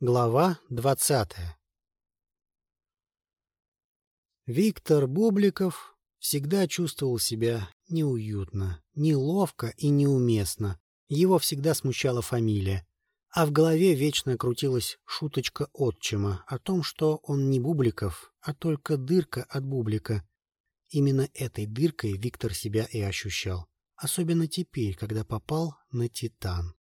Глава двадцатая Виктор Бубликов всегда чувствовал себя неуютно, неловко и неуместно. Его всегда смущала фамилия. А в голове вечно крутилась шуточка отчима о том, что он не Бубликов, а только дырка от Бублика. Именно этой дыркой Виктор себя и ощущал. Особенно теперь, когда попал на «Титан».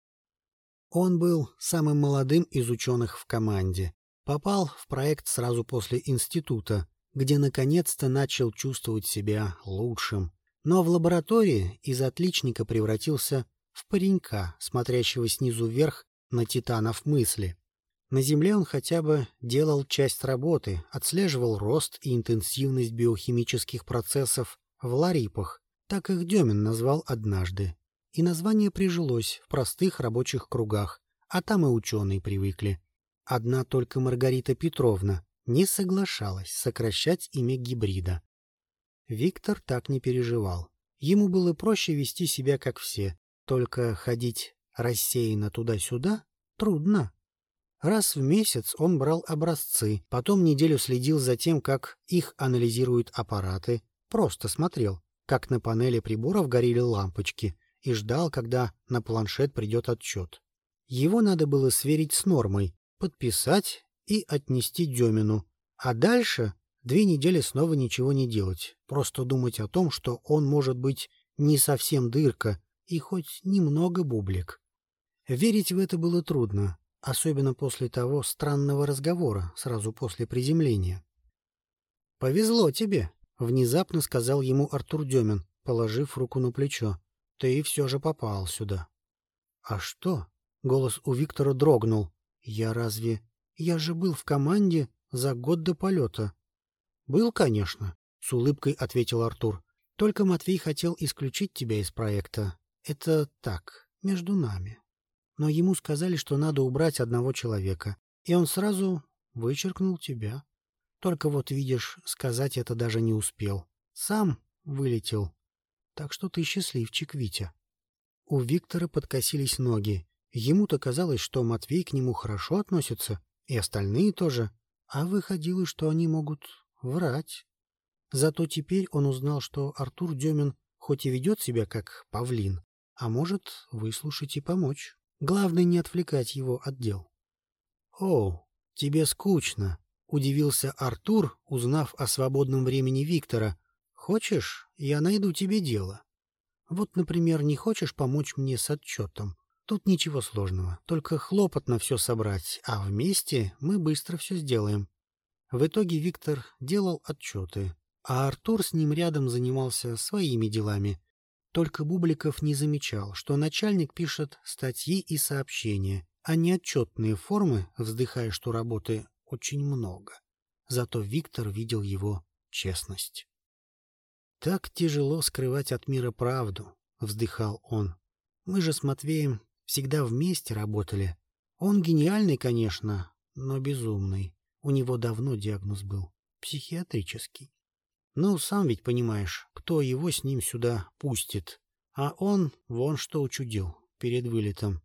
Он был самым молодым из ученых в команде. Попал в проект сразу после института, где наконец-то начал чувствовать себя лучшим. Но в лаборатории из отличника превратился в паренька, смотрящего снизу вверх на титанов мысли. На Земле он хотя бы делал часть работы, отслеживал рост и интенсивность биохимических процессов в ларипах, так их Демин назвал однажды и название прижилось в простых рабочих кругах, а там и ученые привыкли. Одна только Маргарита Петровна не соглашалась сокращать имя гибрида. Виктор так не переживал. Ему было проще вести себя, как все, только ходить рассеянно туда-сюда трудно. Раз в месяц он брал образцы, потом неделю следил за тем, как их анализируют аппараты, просто смотрел, как на панели приборов горели лампочки — и ждал, когда на планшет придет отчет. Его надо было сверить с нормой, подписать и отнести Демину. А дальше две недели снова ничего не делать, просто думать о том, что он может быть не совсем дырка и хоть немного бублик. Верить в это было трудно, особенно после того странного разговора сразу после приземления. «Повезло тебе», — внезапно сказал ему Артур Демин, положив руку на плечо. Ты все же попал сюда. — А что? — голос у Виктора дрогнул. — Я разве... Я же был в команде за год до полета. — Был, конечно, — с улыбкой ответил Артур. — Только Матвей хотел исключить тебя из проекта. Это так, между нами. Но ему сказали, что надо убрать одного человека, и он сразу вычеркнул тебя. Только вот, видишь, сказать это даже не успел. Сам вылетел. Так что ты счастливчик, Витя. У Виктора подкосились ноги. Ему-то казалось, что Матвей к нему хорошо относится, и остальные тоже, а выходило, что они могут врать. Зато теперь он узнал, что Артур Демин хоть и ведет себя как павлин, а может выслушать и помочь. Главное не отвлекать его от дел. — О, тебе скучно, — удивился Артур, узнав о свободном времени Виктора, Хочешь, я найду тебе дело. Вот, например, не хочешь помочь мне с отчетом? Тут ничего сложного, только хлопотно все собрать, а вместе мы быстро все сделаем. В итоге Виктор делал отчеты, а Артур с ним рядом занимался своими делами. Только Бубликов не замечал, что начальник пишет статьи и сообщения, а не отчетные формы, вздыхая, что работы очень много. Зато Виктор видел его честность. Так тяжело скрывать от мира правду, — вздыхал он. Мы же с Матвеем всегда вместе работали. Он гениальный, конечно, но безумный. У него давно диагноз был. Психиатрический. Ну, сам ведь понимаешь, кто его с ним сюда пустит. А он вон что учудил перед вылетом.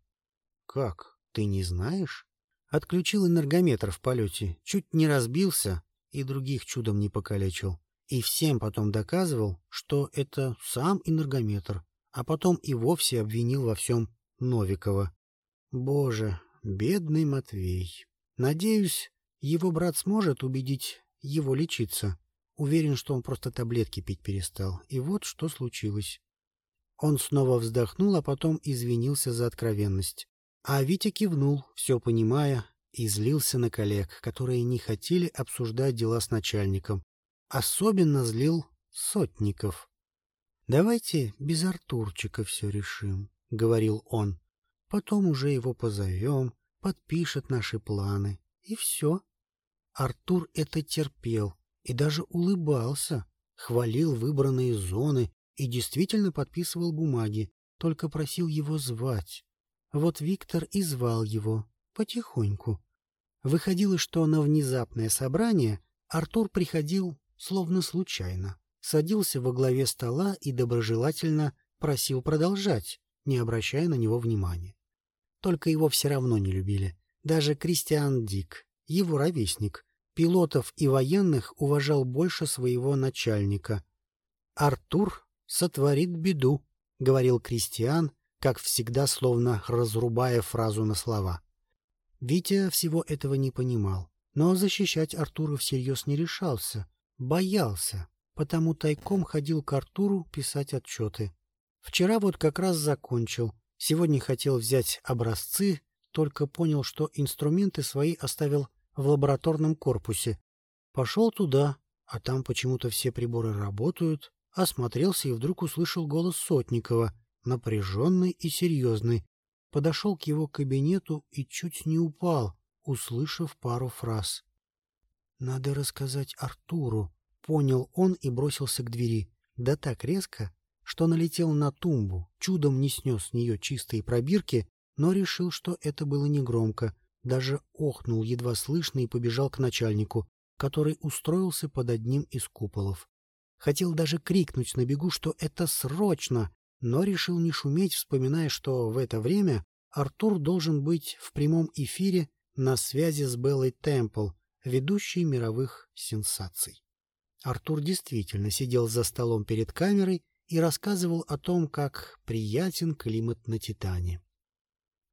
Как, ты не знаешь? Отключил энергометр в полете, чуть не разбился и других чудом не покалечил и всем потом доказывал, что это сам энергометр, а потом и вовсе обвинил во всем Новикова. Боже, бедный Матвей. Надеюсь, его брат сможет убедить его лечиться. Уверен, что он просто таблетки пить перестал. И вот что случилось. Он снова вздохнул, а потом извинился за откровенность. А Витя кивнул, все понимая, и злился на коллег, которые не хотели обсуждать дела с начальником, Особенно злил Сотников. «Давайте без Артурчика все решим», — говорил он. «Потом уже его позовем, подпишет наши планы, и все». Артур это терпел и даже улыбался, хвалил выбранные зоны и действительно подписывал бумаги, только просил его звать. Вот Виктор и звал его, потихоньку. Выходило, что на внезапное собрание Артур приходил словно случайно, садился во главе стола и доброжелательно просил продолжать, не обращая на него внимания. Только его все равно не любили. Даже Кристиан Дик, его ровесник, пилотов и военных уважал больше своего начальника. «Артур сотворит беду», — говорил Кристиан, как всегда, словно разрубая фразу на слова. Витя всего этого не понимал, но защищать Артура всерьез не решался, боялся, потому тайком ходил к Артуру писать отчеты. Вчера вот как раз закончил, сегодня хотел взять образцы, только понял, что инструменты свои оставил в лабораторном корпусе. Пошел туда, а там почему-то все приборы работают, осмотрелся и вдруг услышал голос Сотникова, напряженный и серьезный. Подошел к его кабинету и чуть не упал, услышав пару фраз. «Надо рассказать Артуру», — понял он и бросился к двери. Да так резко, что налетел на тумбу, чудом не снес с нее чистые пробирки, но решил, что это было негромко, даже охнул едва слышно и побежал к начальнику, который устроился под одним из куполов. Хотел даже крикнуть на бегу, что это срочно, но решил не шуметь, вспоминая, что в это время Артур должен быть в прямом эфире на связи с Беллой Темпл, ведущей мировых сенсаций. Артур действительно сидел за столом перед камерой и рассказывал о том, как приятен климат на Титане.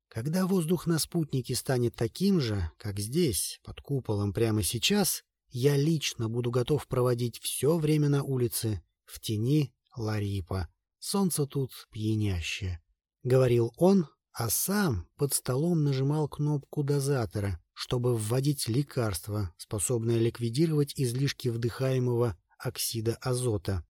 Когда воздух на спутнике станет таким же, как здесь, под куполом прямо сейчас, я лично буду готов проводить все время на улице, в тени Ларипа. Солнце тут пьянящее. Говорил он, а сам под столом нажимал кнопку дозатора, чтобы вводить лекарство, способное ликвидировать излишки вдыхаемого оксида азота.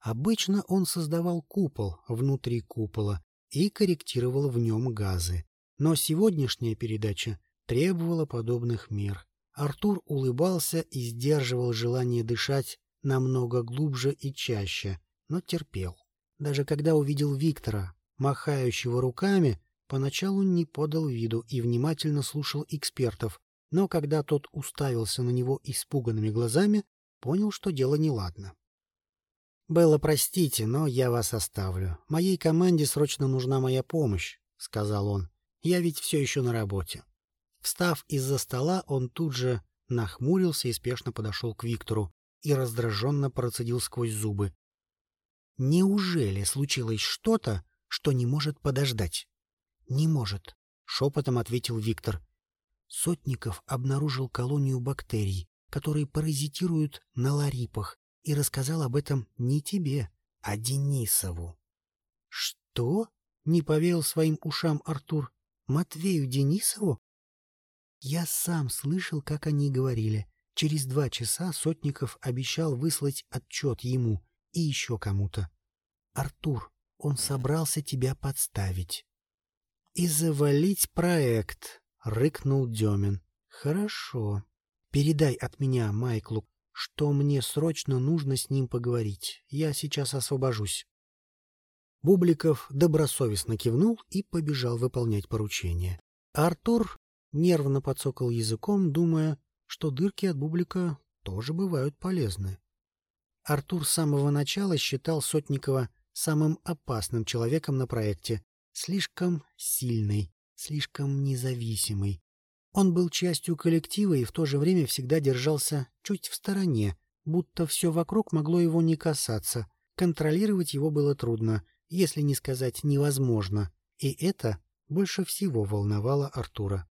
Обычно он создавал купол внутри купола и корректировал в нем газы. Но сегодняшняя передача требовала подобных мер. Артур улыбался и сдерживал желание дышать намного глубже и чаще, но терпел. Даже когда увидел Виктора, махающего руками, поначалу не подал виду и внимательно слушал экспертов, но когда тот уставился на него испуганными глазами, понял, что дело неладно. «Белла, простите, но я вас оставлю. Моей команде срочно нужна моя помощь», — сказал он. Я ведь все еще на работе. Встав из-за стола, он тут же нахмурился и спешно подошел к Виктору и раздраженно процедил сквозь зубы. «Неужели случилось что-то, что не может подождать?» «Не может», — шепотом ответил Виктор. Сотников обнаружил колонию бактерий, которые паразитируют на ларипах, и рассказал об этом не тебе, а Денисову. «Что?» — не поверил своим ушам Артур. Матвею Денисову? Я сам слышал, как они говорили. Через два часа Сотников обещал выслать отчет ему и еще кому-то. Артур, он собрался тебя подставить. И завалить проект, рыкнул Демин. Хорошо. Передай от меня Майклу, что мне срочно нужно с ним поговорить. Я сейчас освобожусь. Бубликов добросовестно кивнул и побежал выполнять поручение. Артур нервно подсокал языком, думая, что дырки от бублика тоже бывают полезны. Артур с самого начала считал Сотникова самым опасным человеком на проекте, слишком сильный, слишком независимый. Он был частью коллектива и в то же время всегда держался чуть в стороне, будто все вокруг могло его не касаться, контролировать его было трудно — если не сказать невозможно, и это больше всего волновало Артура.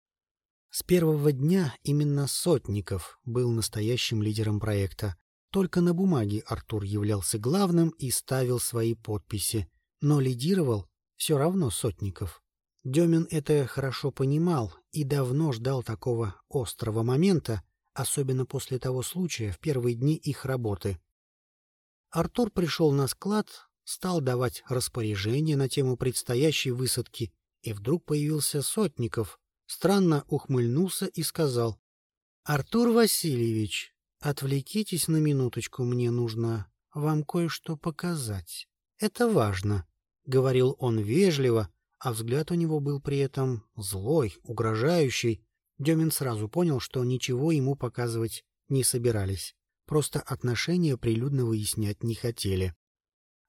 С первого дня именно Сотников был настоящим лидером проекта. Только на бумаге Артур являлся главным и ставил свои подписи, но лидировал все равно Сотников. Демин это хорошо понимал и давно ждал такого острого момента, особенно после того случая в первые дни их работы. Артур пришел на склад, стал давать распоряжения на тему предстоящей высадки, и вдруг появился Сотников, странно ухмыльнулся и сказал, «Артур Васильевич, отвлекитесь на минуточку, мне нужно вам кое-что показать. Это важно», — говорил он вежливо, а взгляд у него был при этом злой, угрожающий. Демин сразу понял, что ничего ему показывать не собирались, просто отношения прилюдно выяснять не хотели.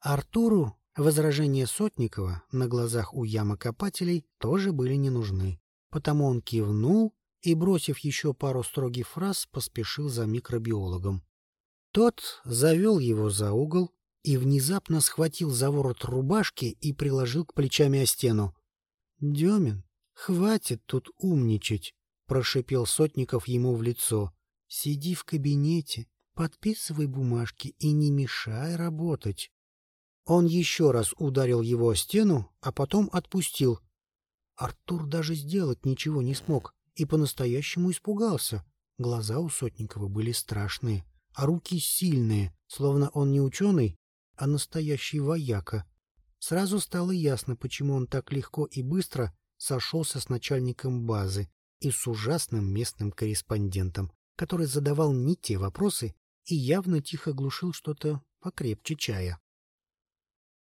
Артуру возражения Сотникова на глазах у ямокопателей тоже были не нужны. потому он кивнул и, бросив еще пару строгих фраз, поспешил за микробиологом. Тот завел его за угол и внезапно схватил за ворот рубашки и приложил к плечами о стену. — Демин, хватит тут умничать, — прошипел Сотников ему в лицо. — Сиди в кабинете, подписывай бумажки и не мешай работать. Он еще раз ударил его о стену, а потом отпустил. Артур даже сделать ничего не смог и по-настоящему испугался. Глаза у Сотникова были страшные, а руки сильные, словно он не ученый, а настоящий вояка. Сразу стало ясно, почему он так легко и быстро сошелся с начальником базы и с ужасным местным корреспондентом, который задавал не те вопросы и явно тихо глушил что-то покрепче чая.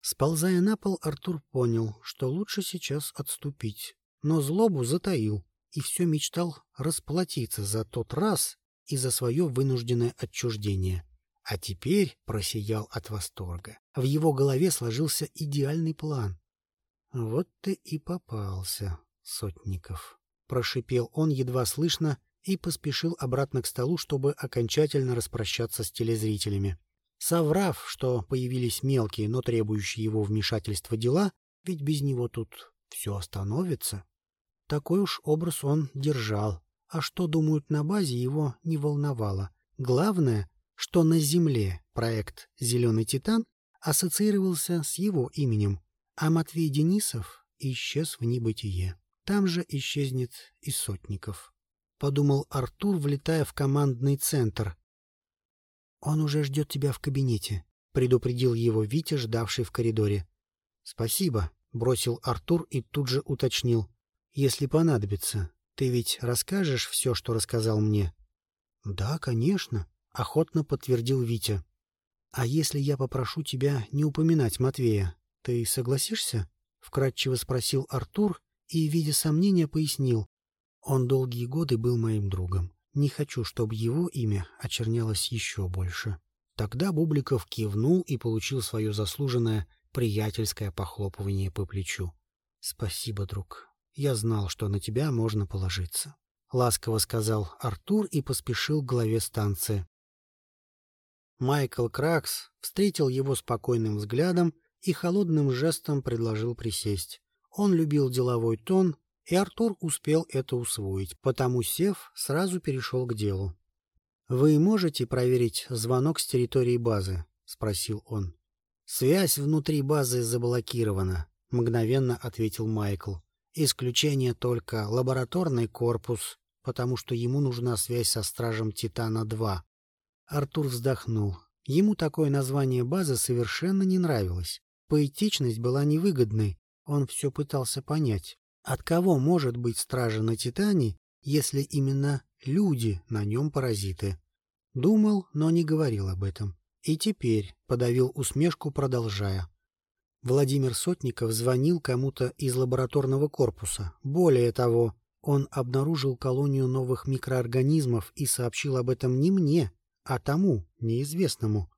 Сползая на пол, Артур понял, что лучше сейчас отступить, но злобу затаил и все мечтал расплатиться за тот раз и за свое вынужденное отчуждение. А теперь просиял от восторга. В его голове сложился идеальный план. «Вот ты и попался, Сотников», — прошипел он едва слышно и поспешил обратно к столу, чтобы окончательно распрощаться с телезрителями. Соврав, что появились мелкие, но требующие его вмешательства дела, ведь без него тут все остановится. Такой уж образ он держал, а что думают на базе, его не волновало. Главное, что на Земле проект «Зеленый Титан» ассоциировался с его именем, а Матвей Денисов исчез в небытие. Там же исчезнет и Сотников. Подумал Артур, влетая в командный центр, «Он уже ждет тебя в кабинете», — предупредил его Витя, ждавший в коридоре. «Спасибо», — бросил Артур и тут же уточнил. «Если понадобится, ты ведь расскажешь все, что рассказал мне?» «Да, конечно», — охотно подтвердил Витя. «А если я попрошу тебя не упоминать Матвея, ты согласишься?» — вкратчиво спросил Артур и, видя сомнения, пояснил. «Он долгие годы был моим другом. Не хочу, чтобы его имя очернялось еще больше. Тогда Бубликов кивнул и получил свое заслуженное приятельское похлопывание по плечу. — Спасибо, друг. Я знал, что на тебя можно положиться. — ласково сказал Артур и поспешил к главе станции. Майкл Кракс встретил его спокойным взглядом и холодным жестом предложил присесть. Он любил деловой тон и Артур успел это усвоить, потому, сев, сразу перешел к делу. «Вы можете проверить звонок с территории базы?» — спросил он. «Связь внутри базы заблокирована», — мгновенно ответил Майкл. «Исключение только лабораторный корпус, потому что ему нужна связь со стражем Титана-2». Артур вздохнул. Ему такое название базы совершенно не нравилось. Поэтичность была невыгодной, он все пытался понять. От кого может быть стража на Титане, если именно люди на нем паразиты? Думал, но не говорил об этом. И теперь подавил усмешку, продолжая. Владимир Сотников звонил кому-то из лабораторного корпуса. Более того, он обнаружил колонию новых микроорганизмов и сообщил об этом не мне, а тому, неизвестному.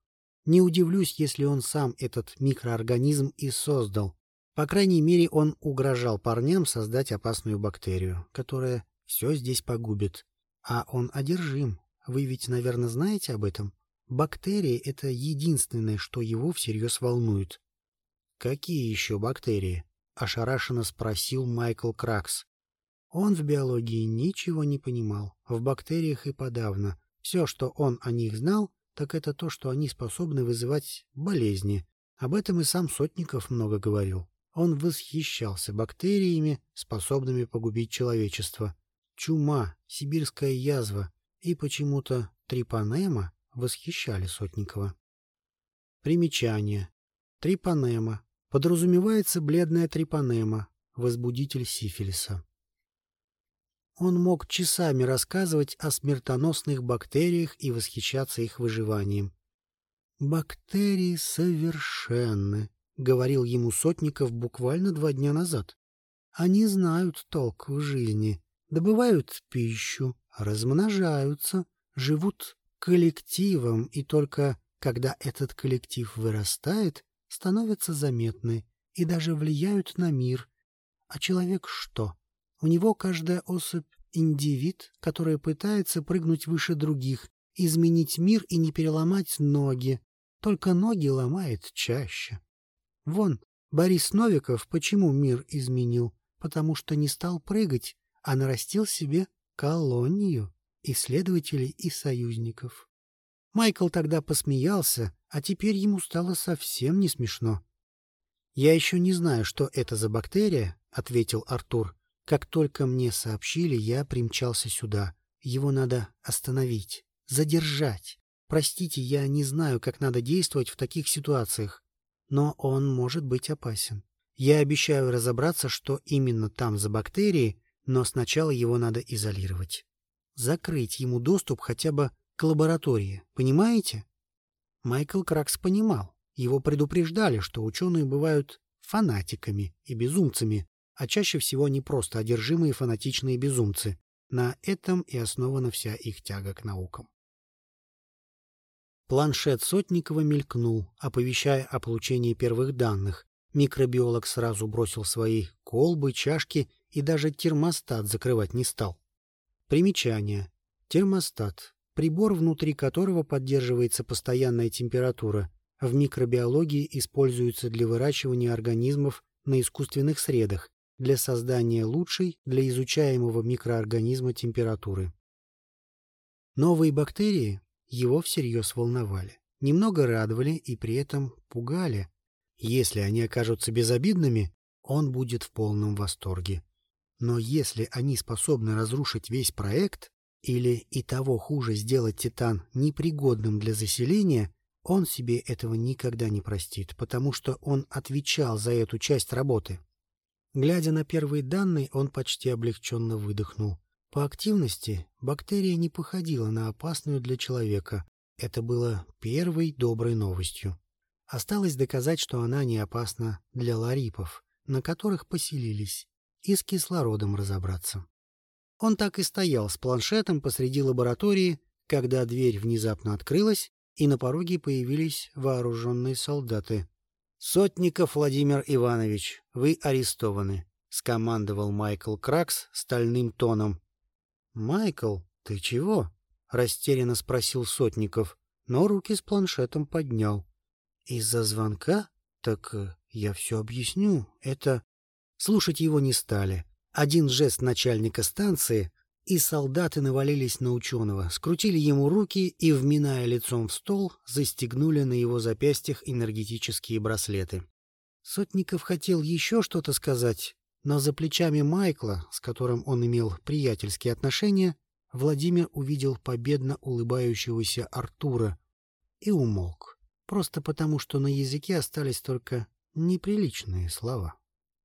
Не удивлюсь, если он сам этот микроорганизм и создал. По крайней мере, он угрожал парням создать опасную бактерию, которая все здесь погубит. А он одержим. Вы ведь, наверное, знаете об этом? Бактерии — это единственное, что его всерьез волнует. — Какие еще бактерии? — ошарашенно спросил Майкл Кракс. Он в биологии ничего не понимал, в бактериях и подавно. Все, что он о них знал, так это то, что они способны вызывать болезни. Об этом и сам Сотников много говорил. Он восхищался бактериями, способными погубить человечество. Чума, сибирская язва и почему-то трипанема восхищали Сотникова. Примечание. Трипанема. Подразумевается бледная трипанема, возбудитель сифилиса. Он мог часами рассказывать о смертоносных бактериях и восхищаться их выживанием. Бактерии совершенны, — говорил ему Сотников буквально два дня назад. «Они знают толк в жизни, добывают пищу, размножаются, живут коллективом, и только когда этот коллектив вырастает, становятся заметны и даже влияют на мир. А человек что? У него каждая особь — индивид, которая пытается прыгнуть выше других, изменить мир и не переломать ноги. Только ноги ломает чаще. Вон, Борис Новиков почему мир изменил? Потому что не стал прыгать, а нарастил себе колонию исследователей и союзников. Майкл тогда посмеялся, а теперь ему стало совсем не смешно. «Я еще не знаю, что это за бактерия», — ответил Артур. «Как только мне сообщили, я примчался сюда. Его надо остановить, задержать. Простите, я не знаю, как надо действовать в таких ситуациях, но он может быть опасен. Я обещаю разобраться, что именно там за бактерии, но сначала его надо изолировать. Закрыть ему доступ хотя бы к лаборатории, понимаете? Майкл Кракс понимал. Его предупреждали, что ученые бывают фанатиками и безумцами, а чаще всего не просто одержимые фанатичные безумцы. На этом и основана вся их тяга к наукам. Планшет Сотникова мелькнул, оповещая о получении первых данных. Микробиолог сразу бросил свои колбы, чашки и даже термостат закрывать не стал. Примечание. Термостат. Прибор, внутри которого поддерживается постоянная температура. В микробиологии используется для выращивания организмов на искусственных средах, для создания лучшей для изучаемого микроорганизма температуры. Новые бактерии его всерьез волновали, немного радовали и при этом пугали. Если они окажутся безобидными, он будет в полном восторге. Но если они способны разрушить весь проект, или и того хуже сделать Титан непригодным для заселения, он себе этого никогда не простит, потому что он отвечал за эту часть работы. Глядя на первые данные, он почти облегченно выдохнул. По активности бактерия не походила на опасную для человека. Это было первой доброй новостью. Осталось доказать, что она не опасна для ларипов, на которых поселились и с кислородом разобраться. Он так и стоял с планшетом посреди лаборатории, когда дверь внезапно открылась, и на пороге появились вооруженные солдаты. «Сотников Владимир Иванович, вы арестованы», — скомандовал Майкл Кракс стальным тоном. «Майкл, ты чего?» — растерянно спросил Сотников, но руки с планшетом поднял. «Из-за звонка? Так э, я все объясню. Это...» Слушать его не стали. Один жест начальника станции, и солдаты навалились на ученого, скрутили ему руки и, вминая лицом в стол, застегнули на его запястьях энергетические браслеты. Сотников хотел еще что-то сказать, но за плечами Майкла, с которым он имел приятельские отношения, Владимир увидел победно улыбающегося Артура и умолк, просто потому что на языке остались только неприличные слова.